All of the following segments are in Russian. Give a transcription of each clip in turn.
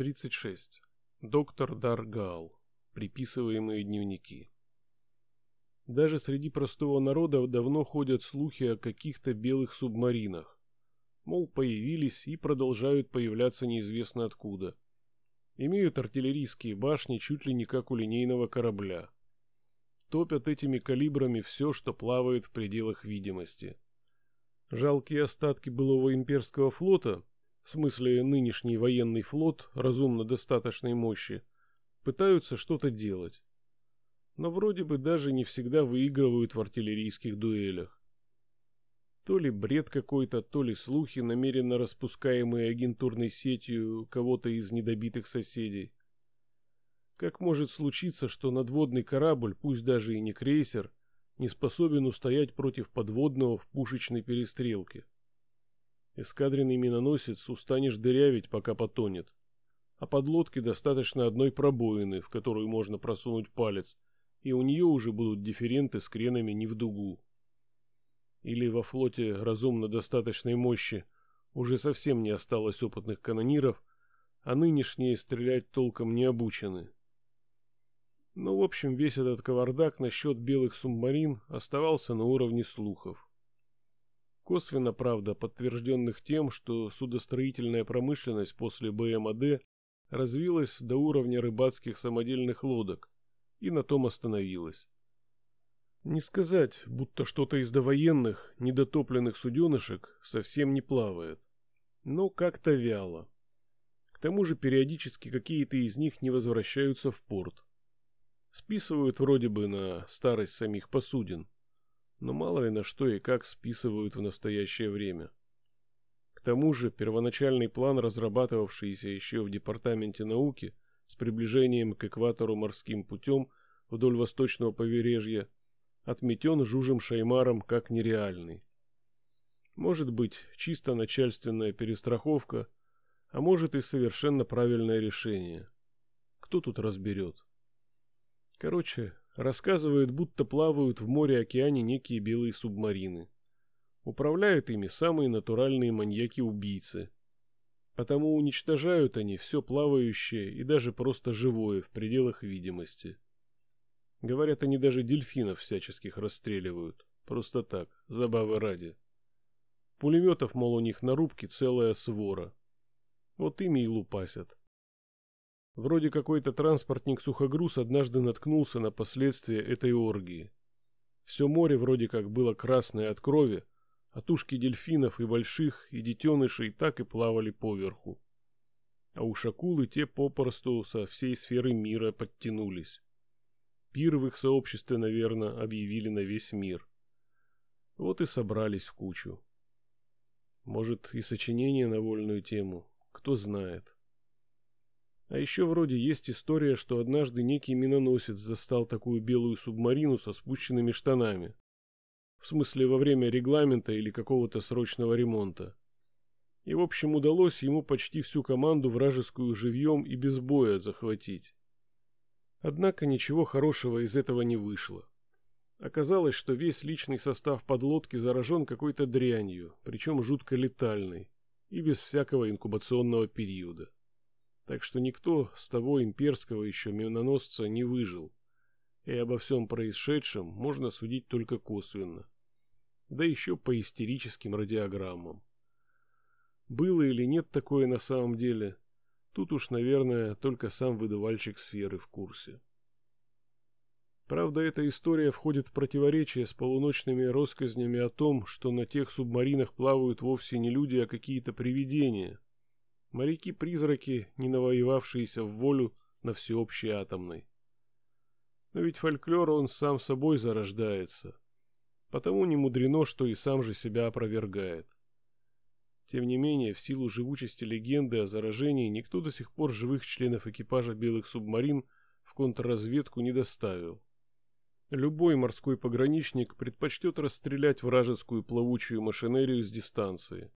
36. Доктор Даргал. Приписываемые дневники. Даже среди простого народа давно ходят слухи о каких-то белых субмаринах. Мол, появились и продолжают появляться неизвестно откуда. Имеют артиллерийские башни чуть ли не как у линейного корабля. Топят этими калибрами все, что плавает в пределах видимости. Жалкие остатки былого имперского флота в смысле нынешний военный флот разумно достаточной мощи, пытаются что-то делать. Но вроде бы даже не всегда выигрывают в артиллерийских дуэлях. То ли бред какой-то, то ли слухи, намеренно распускаемые агентурной сетью кого-то из недобитых соседей. Как может случиться, что надводный корабль, пусть даже и не крейсер, не способен устоять против подводного в пушечной перестрелке? Эскадренный миноносец устанешь дырявить, пока потонет. А подлодке достаточно одной пробоины, в которую можно просунуть палец, и у нее уже будут дифференты с кренами не в дугу. Или во флоте разумно достаточной мощи уже совсем не осталось опытных канониров, а нынешние стрелять толком не обучены. Но, ну, в общем, весь этот кавардак насчет белых субмарин оставался на уровне слухов. Косвенно, правда, подтвержденных тем, что судостроительная промышленность после БМАД развилась до уровня рыбацких самодельных лодок и на том остановилась. Не сказать, будто что-то из довоенных, недотопленных суденышек совсем не плавает, но как-то вяло. К тому же периодически какие-то из них не возвращаются в порт. Списывают вроде бы на старость самих посудин но мало ли на что и как списывают в настоящее время. К тому же первоначальный план, разрабатывавшийся еще в Департаменте науки с приближением к экватору морским путем вдоль восточного побережья, отметен Жужем Шаймаром как нереальный. Может быть, чисто начальственная перестраховка, а может и совершенно правильное решение. Кто тут разберет? Короче, Рассказывают, будто плавают в море-океане некие белые субмарины. Управляют ими самые натуральные маньяки-убийцы. Потому уничтожают они все плавающее и даже просто живое в пределах видимости. Говорят, они даже дельфинов всяческих расстреливают. Просто так, забавы ради. Пулеметов, мол, у них на рубке целая свора. Вот ими и лупасят. Вроде какой-то транспортник-сухогруз однажды наткнулся на последствия этой оргии. Все море вроде как было красное от крови, а тушки дельфинов и больших, и детенышей так и плавали поверху. А уж акулы те попросту со всей сферы мира подтянулись. Пир в их сообществе, наверное, объявили на весь мир. Вот и собрались в кучу. Может, и сочинение на вольную тему, кто знает. А еще вроде есть история, что однажды некий миноносец застал такую белую субмарину со спущенными штанами. В смысле, во время регламента или какого-то срочного ремонта. И, в общем, удалось ему почти всю команду вражескую живьем и без боя захватить. Однако ничего хорошего из этого не вышло. Оказалось, что весь личный состав подлодки заражен какой-то дрянью, причем жутко летальной, и без всякого инкубационного периода так что никто с того имперского еще миноносца не выжил, и обо всем происшедшем можно судить только косвенно, да еще по истерическим радиограммам. Было или нет такое на самом деле, тут уж, наверное, только сам выдавальщик сферы в курсе. Правда, эта история входит в противоречие с полуночными россказнями о том, что на тех субмаринах плавают вовсе не люди, а какие-то привидения – Моряки-призраки, не навоевавшиеся в волю на всеобщей атомной. Но ведь фольклор он сам собой зарождается. Потому не мудрено, что и сам же себя опровергает. Тем не менее, в силу живучести легенды о заражении никто до сих пор живых членов экипажа белых субмарин в контрразведку не доставил. Любой морской пограничник предпочтет расстрелять вражескую плавучую машинерию с дистанции.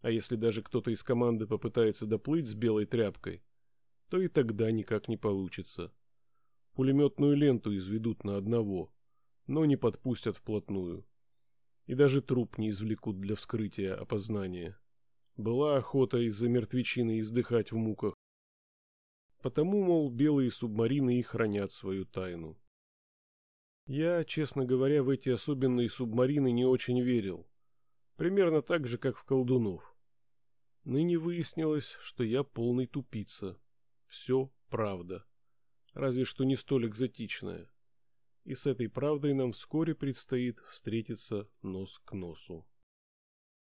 А если даже кто-то из команды попытается доплыть с белой тряпкой, то и тогда никак не получится. Пулеметную ленту изведут на одного, но не подпустят вплотную. И даже труп не извлекут для вскрытия опознания. Была охота из-за мертвечины издыхать в муках, Потому, мол, белые субмарины и хранят свою тайну. Я, честно говоря, в эти особенные субмарины не очень верил. Примерно так же, как в колдунов. Ныне выяснилось, что я полный тупица. Все правда. Разве что не столь экзотичная. И с этой правдой нам вскоре предстоит встретиться нос к носу.